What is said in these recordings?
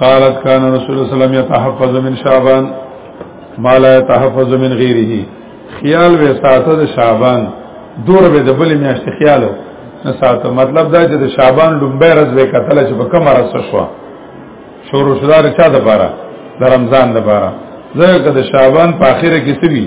قالت كان رسول الله صلى الله عليه وسلم يتحفظ من شعبان ما لا يتحفظ من غيره خیال به ساته د شعبان دور به د بل میاشت خیالو نه ساته مطلب دا چې د شعبان لومبه ورځ به کتل چې په کوم ورځ شو شروع شدار چا د پاره د رمضان د پاره زه که د شعبان په اخره کې سوي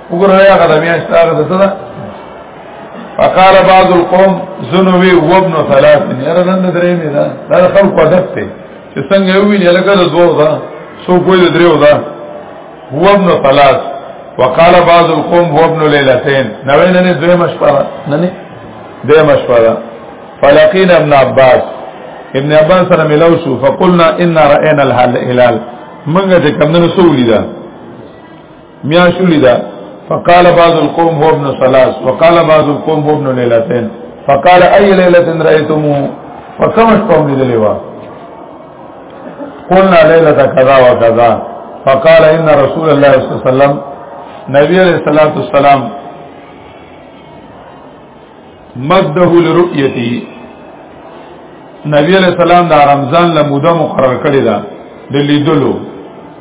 وګوره یا غدا بیا ستاره ده صدا فقال بعض القوم زنوي وابن ثلاث یره نن درې مې دا دا خلق عادت ته چې څنګه وی نه لکه د دوه دا سو کوی د دریو دا هو ابن ثلاث وقال بعض القوم هو ابن ليلتين نوې نه دوه مشپره نه نه دوه مشپره فلقينا ابن عباس ابن عباس سره ملو شو فقلنا ان راينا الهلال منګه چې کمنو سولې ده میا شولې فقال بعض القوم هو ابن ثلاث وقال بعض القوم هو ابن ليلتين فقال اي ليله رايتم فكم قوم لدلوا قلنا ليله كذا وكذا فقال ان رسول الله صلى الله عليه وسلم نبي عليه الصلاه والسلام مده لرؤيته نبی علیہ السلام دا رمضان له موده مقرر کړی دا د لیدلو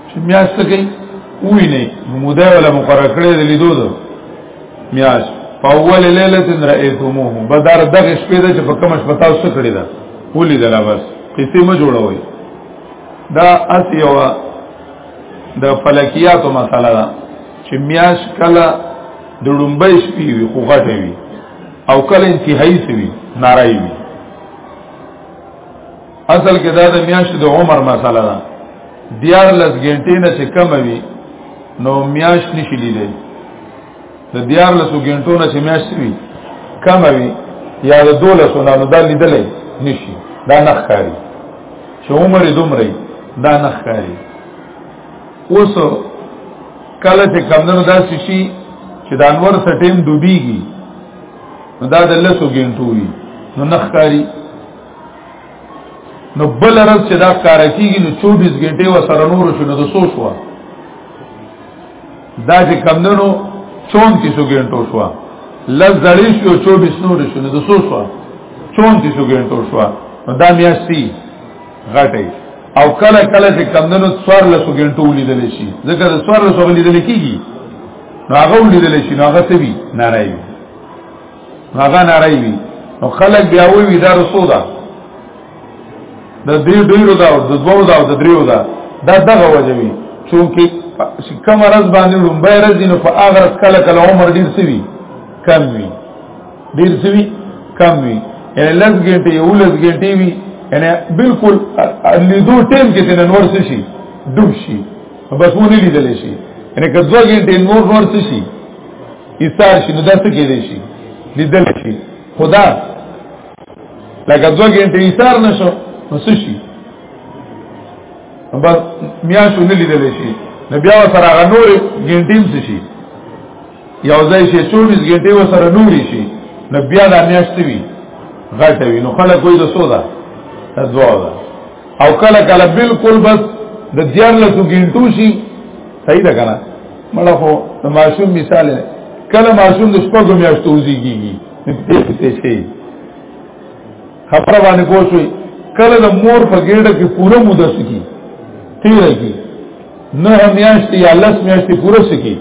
چې میاست کوي وی نه موده ولا مقرر کړی د لیدو دا میاس په اول ليله رأيتموه بدر دغه شپې ده چې په کوم شپه تاسو کړی دا ولې دا لا بس قصې ما جوړوي دا اس یو د فلکیاتو مسله ده چې میاش کله د ډومبۍ سپي وي خو غټه وي او کله انتهایی سوي نارای وي اصل کې دا د میاشت د عمر مسله ده دیار لس ګنټې نه چې کم وي نو میاشت نشي لیدل د دیار لس ګنټو نه چې میاشت وي کم وي یا د دولس نه نو دا لیدل نشي دا نخ کاری چې عمر دومره دا نخ کاری اوس کله چې کمندونو داسې شي چې د انور سټیم ډوبېږي نو دا د لسو ګنټو وي نو نخکاری نو بل رس چې دا کار کیږي نو 24 غنټه و سره نور شو نو د سو شو دا چې کمندونو 34 غنټو شو لز زړی شو 24 نور شو نو د سو شو 34 غنټو شو دا میاشتي غټي او کله کله چې کمندونو څوار لسو ګنټو لیدل شي ځکه د څوار لسو لیدل کیږي نو هغه لیدل شي نو هغه سوي نارای وي هغه نارای وي نو خلک بیا وی دا رسو ده د دې ډیرو دا د دوو دا د دریو دا دا دغه وجوي چونکی کوم راز باندې لومبه راز نو په هغه کله کله عمر ډیر سوي کم وي ډیر سوي کم وي یعنی لږ ګټي یو لږ ګټي وي یعنی بالکل لیدو ټیم کې تن نور څه شي ډوب شي بس ونی لیدل شي یعنی که دوه ګټي نور نور څه شي ایثار شي نو داسې کې دي شي لیدل شي خدا لکه دوه ګټي ایثار نشو نو څه شي بس میاشو نه لیدل شي نو بیا سره غنور ګنټیم شي یو ځای شي 24 غنټه وسره نوري شي نو بیا دا میاشت وی غټه وی نو خلک وای د سودا دوا ده او کله کله بالکل بس د دیار له غنټو شي صحیح ده کنه مړه خو د ماشوم مثال نه کله ماشوم د شپږو میاشتو وزي کیږي ته شي خبره باندې پوښوي کله د مور په ګډه کې پوره مده سکی تیر کی نه میاشتې یا لس میاشتې پوره سکی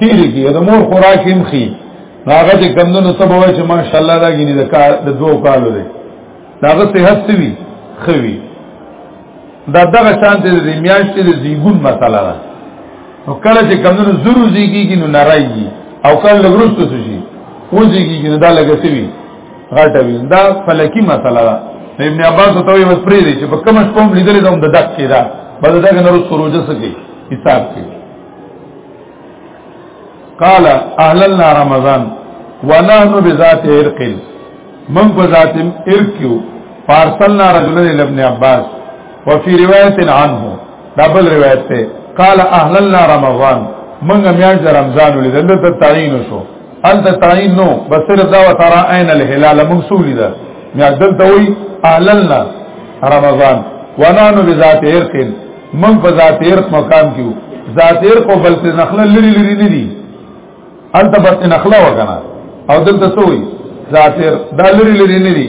تیری کی د مور خوراک هم خي هغه چې کمندونو ته وای چې ماشاءالله دا غیني د کار د دوه کالو دی داغه صحت سوي خوي دا دغه شان ته د میاشتې د زیګون مسله ده نو کله چې کمندونو زرو زیږي کی نو نارایږي او کله لګرستو شي وځيږي نو دا لګسوي غټه وي دا فلکی مسله ده ابن عباس ته وي مسپری دي چې په کوم شپه لیدل دا د دک کې دا بل دا نور سروج سکی حساب کې قال اهلنا رمضان ونحن بذات عرق من بذات عرق فارسلنا رجلا الى ابن عباس وفي روایت عنه دبل روایت ته قال اهلنا رمضان من میاش رمضان ولې دلته تعین شو انت تعین نو بس صرف دا وترا عین الهلال منصوب لدا میا دلته وی اعلنا رمضان ونانو بذات عرق من په ذات عرق مقام کیو ذات عرق او بل ته نخله لری لری نه دی انت بس نخله وکنه او دلته سوی ذات عرق دا لری لری نه دی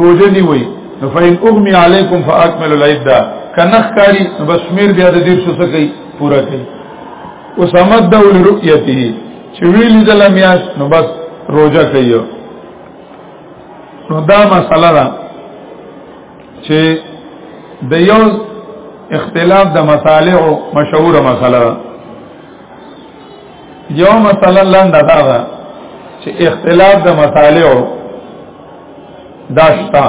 روزه نیوي نو فین اغمی علیکم فاکملوا العده کنخ کاری بس میر بیا د دیر سوسه کوي پورا کوي وسمد دو لرؤیته چې ویل دل میاش نو بس روزه کوي نو دا مسله ده چې د یو اختلاف د مصالح مشهور مسله ده یو مثلا لنډه دا ده چې اختلاف د مطالعو داشتا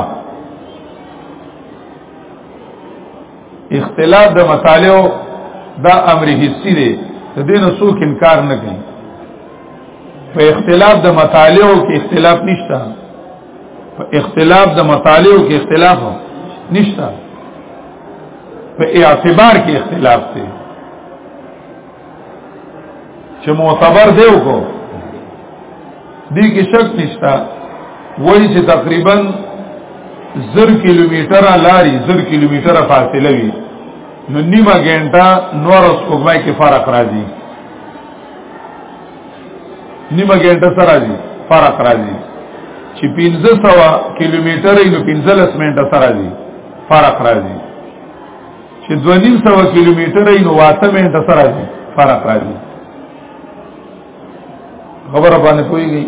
اختلاف د مطالعو دا امر حسی دی د دین څوک انکار نه کوي په اختلاف د مطالعو کې اختلاف نشته په اختلاف د مطالعو کې اختلاف نشته په اعتبار کې اختلاف دی چې معتبر دی وکړو دې کې شک نشتا وایي چې تقریبا زر کیلومتر لاري زر کیلومتر فاصله وي نو نیمه ګنټه نور اس کومای کې فرق راځي نیمه ګنټه سره راځي فرق راځي چې 1500 کیلومتر نو 15 منټه سره راځي فرق راځي چې 2.5 کیلومتر یې نو واته منټه سره دی فرق راځي خبره باندې کوي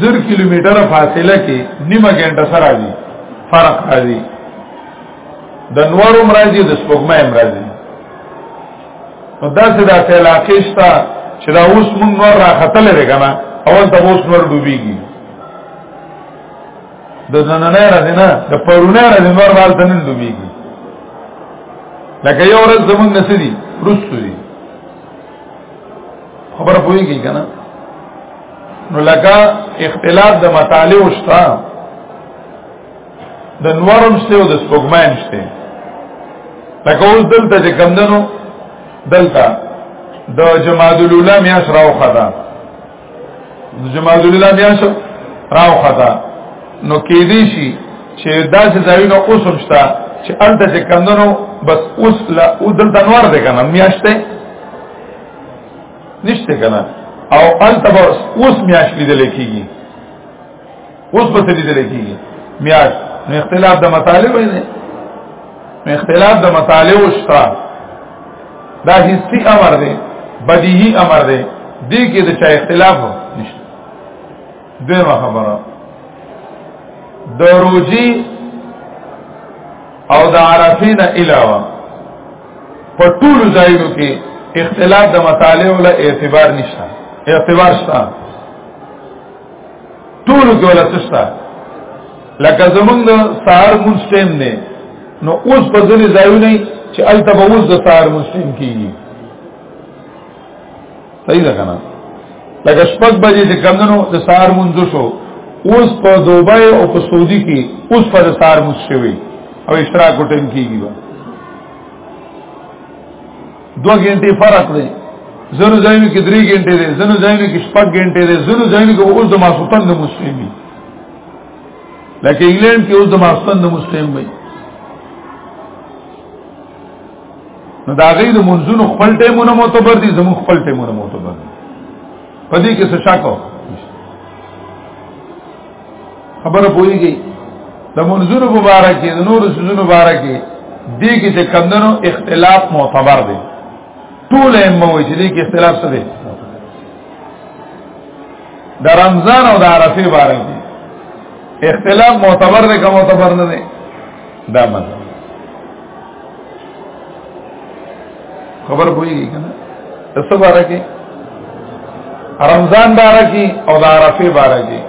زر کیلومتر فاصله کې نیمه ګنټه سره دی فرق راځي د نور مرضی د سپوږمۍ مرضی نو دا څه د علاقې شته چې دا اوس مونږ نور را خطلې کنه اول ته اوس نور ډوبېږي د نننې راځي نه د پرونه راځي نور بال تنن دوبېږي لکه یو ورځ زمونږ نسدي رسو دي خبره پوهیږي کنه نو لکه اختلاف د مطالع شته د نورم شته او د سپوږمۍ شته لکه اوس دلته چې کمندنو دلته د جمادلولا میاش راو خدا جماعت الله بیا شو راو خطا نو کې دي شي چې دا چې ځایونه اوس هم شته چې الته چې کندنو بس اوس لا او دلته انوار دی کنه میاشته نشته کنه او الته اوس میاش لیدل کیږي اوس په دې دلې کېږي میاش نو اختلاف د مطالب دی نو اختلاف د مطالب شته دا حسی امر دی بدیهی امر دی دې کې د چا اختلاف نشته دغه خبره د روجي او د عرفین علاوه په ټول ځایونو کې اختلاف د مطالب له اعتبار نشته اعتبار شته ټول کې ولا تشتا لکه زمونږ د سهار مونږ ټیم نه نو اوس په ځنې ځایو نه چې الته به اوس د سهار مونږ ټیم کیږي صحیح ده کنه لکه شپږ بجې چې کمندنو د سهار مونږ شو اوس په دوبه او په سعودي کې اوس په سهار مونږ شوی او اشتراک ټیم کیږي دو غنټې فرق دی زنو ځایونو کې درې غنټې دی زنو ځایونو کې شپږ غنټې دی زنو ځایونو کې اوس د ماسوتن د مسلمي لکه انګلند کې اوس د ماسوتن د مسلم وي نو دا غي د منځونو خپل ټیمونه معتبر دي زمو خپل ټیمونه معتبر دي په دې کې څه شک خبره پوریږي د منځونو مبارک دي د نور سوزونو مبارک دي دې کې چې کمندونو اختلاف معتبر دي ټول هم وایي چې دې کې اختلاف څه دي د رمضان او د عرفه مبارک دي اختلاف معتبر دی که معتبر نه دی دا مطلب خبر پويږي کنه څه باره کې رمضان باره کې او د عرفه باره کې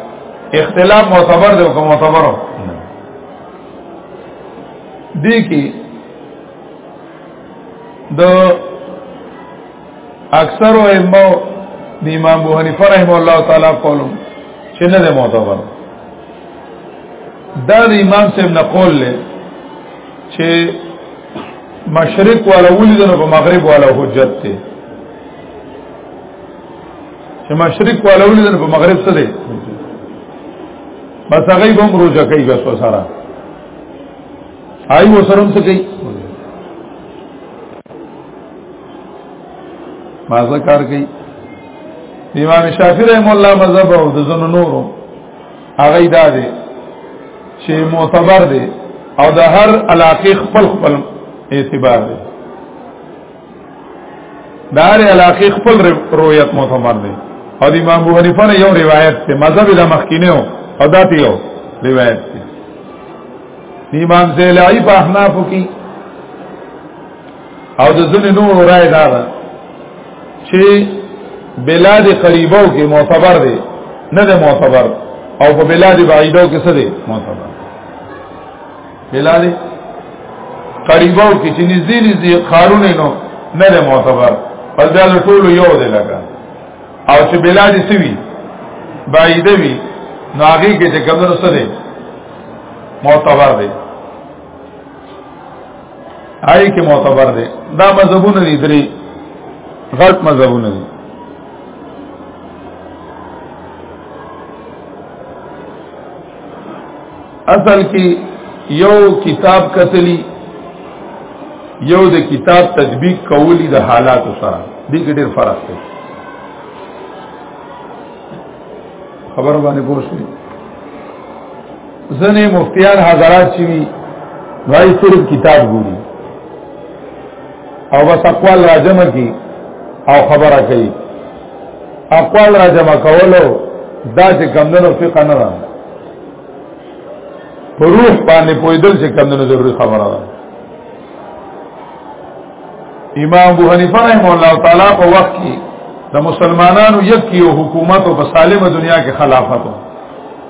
اختلاف معتبر دی او کوم معتبر دی کې د اکثر او امو د امام ابو حنیفه رحم الله تعالی قولو چې نه معتبر دا د امام صاحب نه قول له چې مشرق والا ولید نو په مغرب والا حجت ته چې مشرق والا ولید نو په مغرب څه دی بس هغه به هم روزه کوي بس وسره آی وسره هم څه کوي مازه کار کوي امام شافعی رحم الله مذهب او د زنو نورو هغه دا دی چې معتبر دی او د هر علاقه خپل خپل اعتبار دی د هر علاقه خپل رویت معتبر دی او د امام ابو حنیفه نه یو روایت ته مذهب د مخکینه او دا ته یو روایت دی امام زیلعی په احناف کې او د ځنې نور رائے دا ده چې بلاد قریبو کې معتبر دی نه ده معتبر او په بلاد بعیدو کې څه دی معتبر بلاد قریبو کې چې نږدې نږدې خارونه نو نه ده معتبر پر دا ټول یو دی لګا او چې بلاد سوي بعیده وي نو هغه کې چې کمنو څه دی معتبر دی آی کې معتبر دی دا مذهبونه دي درې غلط مذهبونه دي اصل کې یو کتاب کتلی یو د کتاب تطبیق کولی د حالات سره دې کې ډېر فرق دی خبر باندې پوښتنه ځنې مفتیان حضرات چې وي وای صرف کتاب ګوري او بس اقوال راجم کی او خبره کوي اقوال راجم کولو دا چې کمندونو فقہ نه ده په روح باندې پویدل چې کمندونو ضروري خبره ده امام ابو حنیفه رحمه الله تعالی په وخت کې د مسلمانانو یکیو حکومت او په سالمه دنیا کې خلافت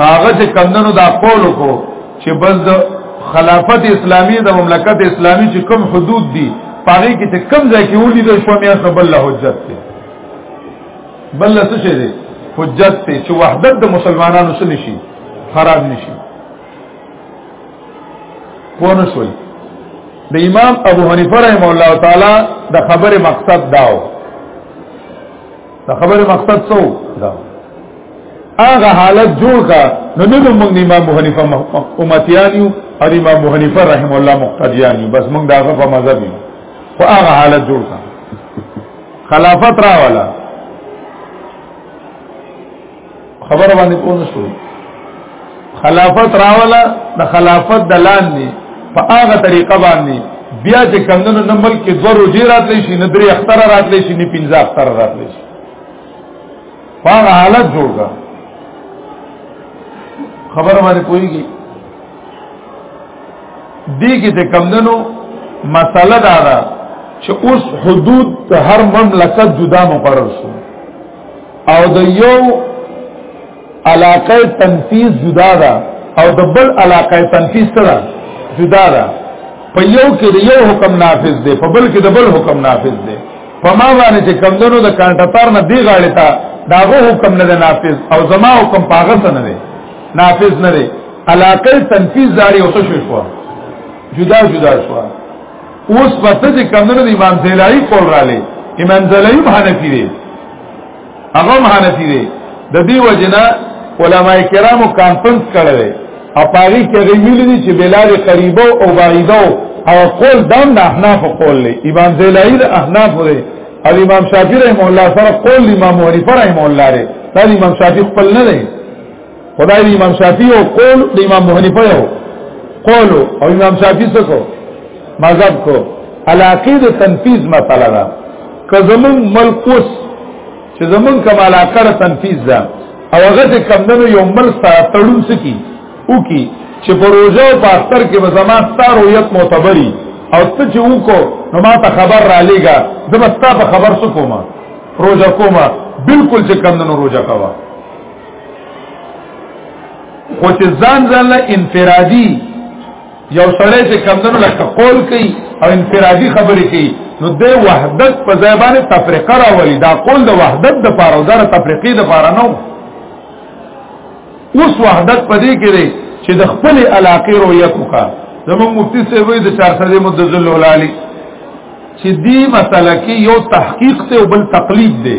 ناغه چې کمندونو دا قول کو چې بس د خلافت اسلامی د مملکت اسلامی چې کم حدود دي پاره کې چې کم ځای کې ولید شو میا سب الله حجت ته بل څه شي دي حجت ته چې وحدت د مسلمانانو سره نشي خراب نشي پونه شوي د امام ابو حنیفه رحم الله تعالی د خبره مقصد داو دا خبره مقصد څو دا هغه حالت جوړ کا نو نه موږ امام ابو حنیفه امتیان یو او امام ابو حنیفه رحم الله مقتدیان یو بس موږ داغه په مذهب یو خو هغه حالت جوړ کا خلافت را والا خبر باندې پوه نه شو خلافت راولا د خلافت د لاندې په هغه طریقه باندې بیا چې کمندونو نه ملک کې دوه روزي راتلی شي نه درې اختر راتلی شي نه پنځه اختر راتلی شي هغه حالت جوړ کا خبر باندې پويږي دې کې چې کمندونو مسله دا ده چې اوس حدود هر مملکت جدا مقرر شو او د یو علاقه تنفیذ جدا ده او د بل علاقه تنفیذ سره جدا ده په یو کې د یو حکم نافذ دی په بل کې د بل حکم نافذ دی په ما باندې چې کمندونو د کانټاتار نه دی غاړه تا داغه حکم نه نافذ او زما حکم پاغه نه دی نافذ نه دی علاقه تنفیذ داری او څه شو جدا جدا شو اوس پس چې کمنو د امام زیلعی قول را لې امام زیلعی هم حنفي دی هغه هم حنفي دی د دې وجنه علما کرامو کانفرنس کړل او پاری کې ویل دي چې بلال قریبو او بعیدو او قول دام د احناف قول لې امام زیلعی د احناف دی او امام شافعی رحم الله سره قول امام حنیفه رحم الله لري دا امام شافعی خپل نه دی خدای دی امام شافعی او قول د امام حنیفه یو قول او امام شافعی څه کو مذهب کو علاقه د تنفیذ مسله ده که زمون ملک اوس چې زمون کوم علاقه د تنفیذ ده او هغه چې کم نه یو ملک سره تړون سکی او کی چې پروژه او پاستر کې به زما ستاره یت معتبري او ته چې وکړو نو ما ته خبر را لېګا زه به ستاسو خبر سکوما روزه کوما بالکل چې کم نه روزه کوا خو چې ځان ځان له انفرادي یو سړی چې کمدنو لکه قول کوي او انفرادي خبرې کوي نو د وحدت په ځای باندې تفریقه راولي دا قول د وحدت د پاره او د تفریقې د پاره نه اوس وحدت پدې کې دی چې د خپل علاقې رویه کوکا زموږ مفتی صاحب د چار سره مدذل ولالي چې دې مسله کې یو تحقیق ته او بل تقلید دی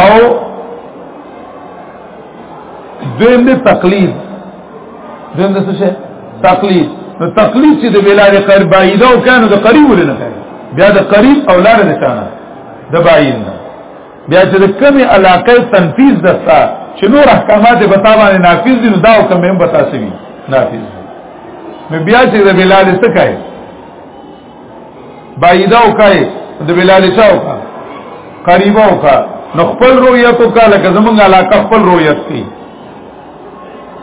او دویم دی تقلید دویم دی څه تقلید نو تقلید چې د بلاد قریب بعیده او کانو د قریب ولنه کوي بیا د قریب او لار نه کانه د بعید نه بیا چې د کمی علاقه تنفیذ دستا چې نور احکامات به تابانه نافذ دي نو دا حکم به تاسو وي نافذ نو بیا چې د بلاد څه کوي بعیده او کای د بلال چاو کا قریبه او کا نو خپل رؤیت او کا لکه زمونږ علاقه خپل رؤیت کی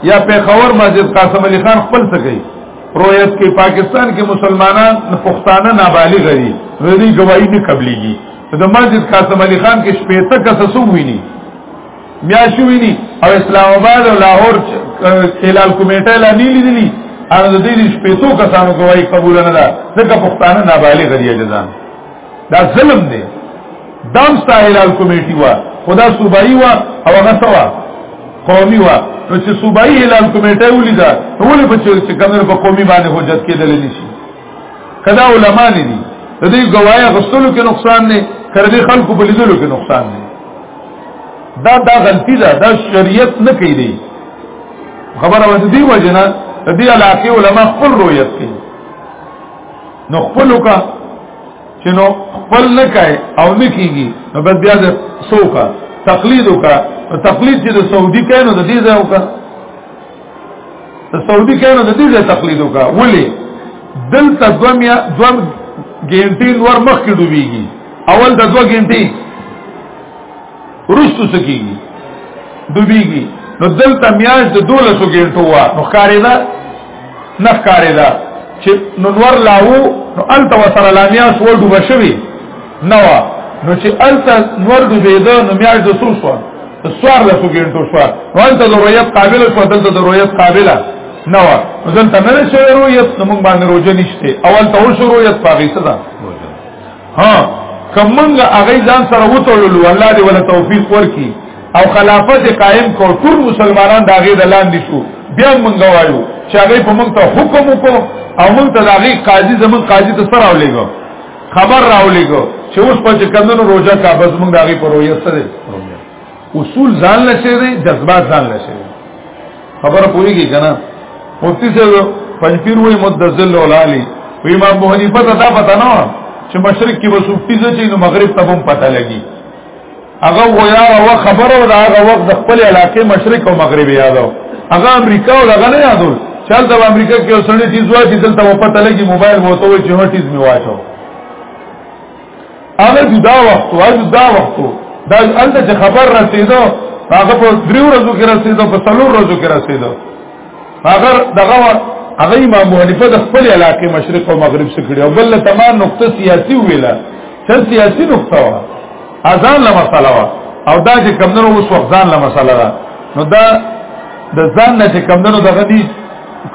یا په خبر مسجد قاسم علي خان خپل څه کوي رؤیت کې پاکستان کې مسلمانان پښتانه نابالغ دي ردی گواہی نه قبليږي د مسجد قاسم علي خان کې شپېته کس سو ویني میاشو ویني او اسلام آباد او لاهور خلال کمیټه لا نه لیدلی ان د دې شپېتو کسانو کوي قبول نه ده ځکه پښتانه نابالغ دي جزان دا ظلم دی دام ستا هلال کمیټي وا خدا صوبایي وا او هغه سوا قومي وا نو چې صوبایي هلال کمیټه ولیدا ټول په چې کمر په قومي باندې حجت کېدل نشي کدا علما نه دي د دې گوایا غسلو کې نقصان نه کړې خلکو په لیدلو کې نقصان نه دا دا غلطی ده دا شریعت نه کوي دی خبره ونه دی وجنه د دې علاقې علما خپل رؤیت کوي نو خپل کا چې نو خپل نه کوي او نه کیږي نو بس بیا د سوکا تقلید وکا تقلید چې د سعودي کینو د دې ځای وکا د سعودي کینو د دې ځای تقلید وکا ولی دلته دوم یا دوم ګینټین ور مخ کې ډوبېږي اول د دوه ګینټین ورستو سکیږي ډوبېږي نو دلته میاش د 12 غنټو وا نو ښکارې ده نه ښکارې ده چې نو نور لاو نو الته وسره لا میاش ور ډوب شوی نه وا نو چې الته نور ډوبېده نو میاش د سو سو سوار له غنټو شو نو الته د رؤیت قابل شو دلته د رؤیت قابله نه وا نو دلته نه شوی رؤیت نو موږ باندې روزه نشته اول ته شروع رؤیت پاغي صدا ها کومنګ هغه ځان سره وټوللو الله دې ولا توفیق ورکي او خلافت قائم کو ټول مسلمانان دا غي د لاندې شو بیا مونږ وایو چې هغه په مونږ ته حکم وکړو او مونږ ته دا غي قاضي زمون قاضي ته سره ولېګو خبر راولېګو چې اوس په چې کندنو روزه کا بس مونږ دا غي پر روزه سره اصول ځان لشه دي جذبات ځان لشه خبر پوریږي کنه مفتی صاحب پنځپیر وای مدذل ولالی وی امام ابو حنیفه ته دا پته نه چې مشرق کې وسوفتی ځي نو مغرب ته هم پته لګي هغه ویا او خبر او هغه وخت د خپل علاقې مشرق او مغرب یادو هغه امریکا او هغه نه یادو چل د امریکا کې اوسنۍ چیز وایي دلته په پته لګي موبایل وته وي چې هټیز می واچو هغه جدا وخت او جدا وخت دا انده چې خبر رسیدو هغه په دریو ورځو کې رسیدو په څلور ورځو کې رسیدو هغه دغه هغه امام حنیفه د خپل علاقې مشرق او مغرب څخه کړی او بل تمام نقطه سیاسي ویله چې سیاسي نقطه وا اذان له مسله وا او دا چې کمندونو اوس وخت ځان له مسله ده نو دا د ځان نه چې کمندونو دغه دي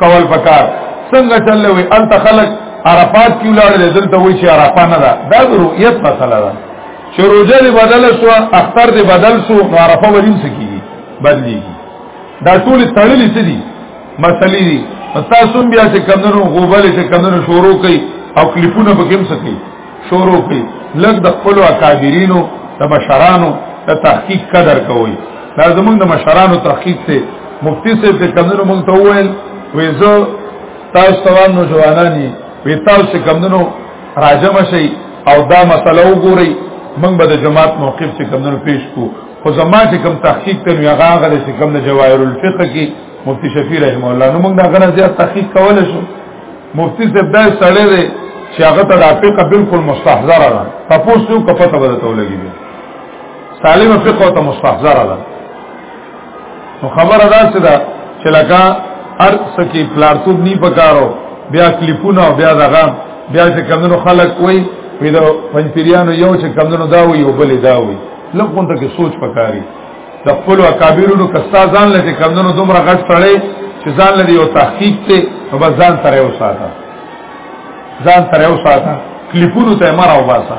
کول پکار څنګه چلې وي ان تخلق عرفات کیو لاړ دې دلته وی چې عرفه نه ده دا رؤیت مسله ده چې روزه دې بدل شو اختر دې بدل شو نو عرفه ولیم سکیږي بدلیږي دا ټول تړلې څه دي مسلې دي تاسو بیا چې کمنو غوبل چې کمنو شروع کړي او کلیپونه به کوم سکی شروع کړي لږ د خپل اکابرینو د مشرانو د تحقیق قدر کوي دا زمونږ د مشرانو تحقیق ته مفتی صاحب ته کمنو مونږ ته وویل وې زه تاسو توان نو ځوانانی وې تاسو کمنو راجم شي او دا مسله وګوري مونږ به د جماعت موقف چې کمنو پیش کو خو زما چې کم تحقیق ته یو هغه غل چې کم د جواهر الفقه کې مفتی شفیع رحم الله نو مونږ دا غره زیات تحقیق کول شو مفتی صاحب دا سړی دی چې هغه ته د فقه بالکل مستحضره ده تاسو یو کفته به ته ولګي دي سالم فقه ته مستحضره ده نو خبره ده چې دا چې لکه هر څه کې پلارتوب نی پکارو بیا کلیپونه بیا دغه بیا چې کمنو خلک وای پیدا پنځپیرانو یو چې کمنو دا وای او بل دا وای لکه څنګه کې سوچ پکاري د خپل اکابرونو کستا ځان لته کمندونو دومره غټ سړی چې ځان لدی یو تحقیق ته نو بس ځان سره یو ساته ځان سره یو ساته کلیپونو ته مرا وباسا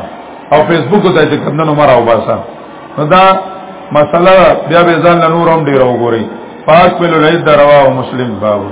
او فیسبوک ته چې کمندونو مرا وباسا نو دا مسله بیا به ځان له نورم ډیر وګوري پاک په لړۍ دروا او مسلم بابو